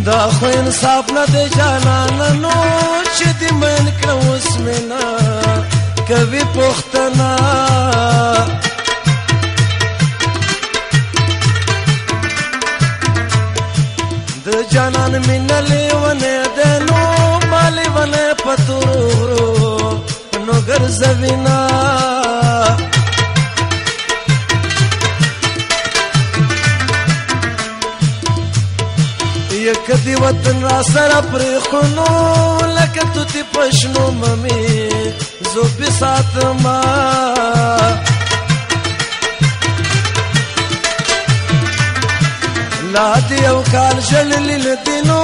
دا خو انصاف نه دی جانان نو چې دې من کړو اوس مینا کوي پښتنا د جانان من لیونه د نو مالونه پتورو نو ګرځوینا چې کدی وطن را سره پرې خونو لکه تو تی پښنو ممی زو په ساتما لا دی او کال شلل دینو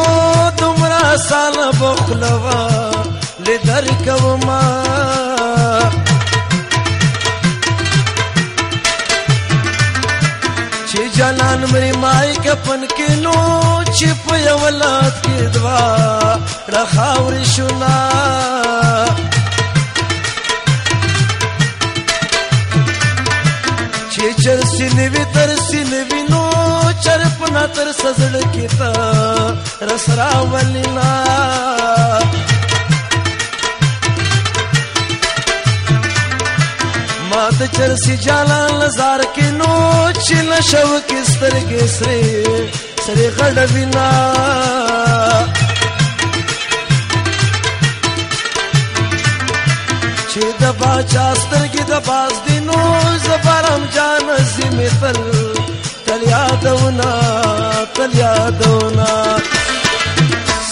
تمرا سال بخلوا لدر کوما چې جانان مري مای کفن کې نو چې په اولاد کې دوا رخاور شولا چې چر سینې وی تر سینې وی نو چر په ناتر سزړ کې تا رسرا ولینا د چرسی جالان زار کې نو چې نشو کې سترګې سرې سرې غړ وینا چې د باچا سترګې د باز دی نو زبرم جان سیمه تل تل یادونه تل یادونه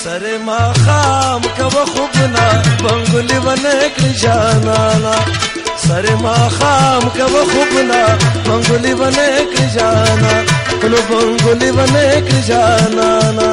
سر ما خام کبه خوبنا بنگلی ونه کړی جانانا سر ما خام کب خوبنا بنگولی بنے کر جانا بنگولی بنے کر جانا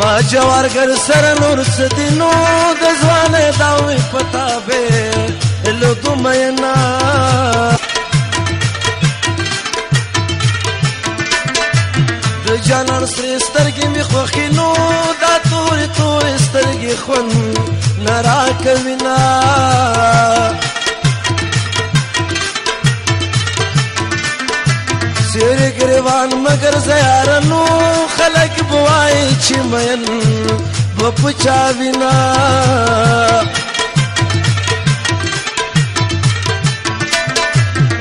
ما جوارګر سره نور ستینو د ځوانه داوي پتا به له دومینا د جانان سره سترګې می خوخینو دا تور تور سترګې خون نرا کوینا سیر گریوان مگر زیارنو چمن بپچا وینا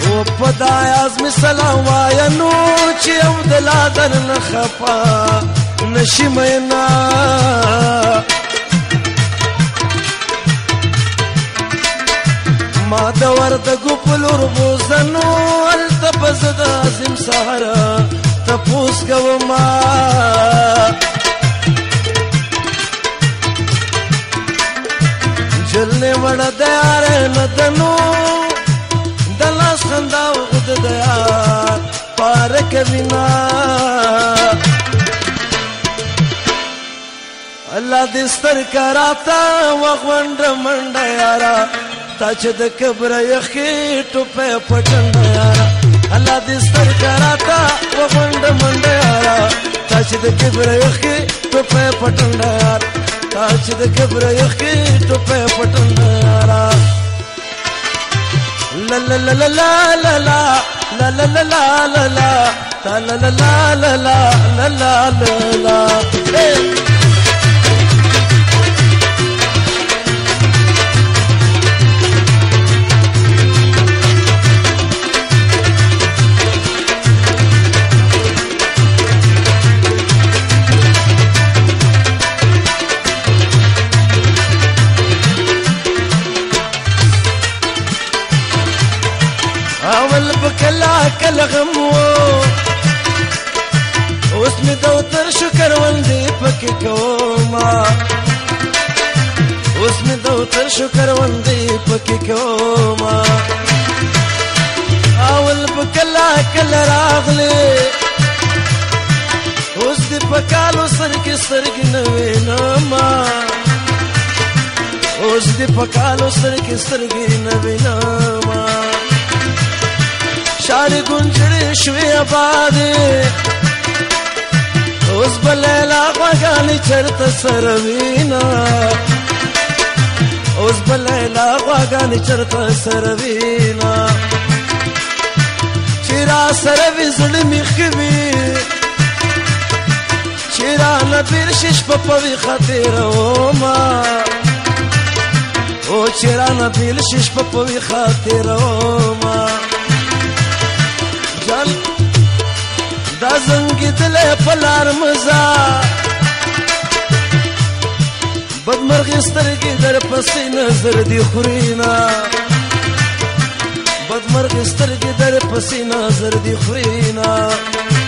او پدای اعظم سلام وای نو چې او دلا در نه خپا نشمینا ما د ورته ګپلور بوزنو الته پس د عظیم سهارا تپوس کوما ګړ د یار لدنو د لاس خندا او د یار پار کوینا الله دې ستر کراتا وغوند منډه یارا تا چې د کبر یخې ټوپه پټند یارا الله دې ستر کراتا وغوند منډه یارا تا چې د کبر یخې ټوپه پټند یارا تا چې د قبر یخ کې ټوپه پټن را لا لا لا لا لا لا لا لا لا لا لا لا لا لا لا لا لا لا لا شکر وندې پکې کوما اول پکلا کل راغله اوس دې پکالو سر کې سرګ نه وینما اوس دې پکالو سر کې سرګ نه وینما شار ګنجړې شوې آباد اوس بللا غاګانې چرته سر وینا اوس بل لا غواګان چرته سروینا چیرا سره وزړ می خوي چیرا نه پیر شش په پوي خاطر او ما او چیرا نه پیر شش په پوي خاطر او ما جان دا زنګ دل په لار مزه بد مرغ سترګې در پسې نظر دی خورینا بد مرغ سترګې در پسې نظر دی خورینا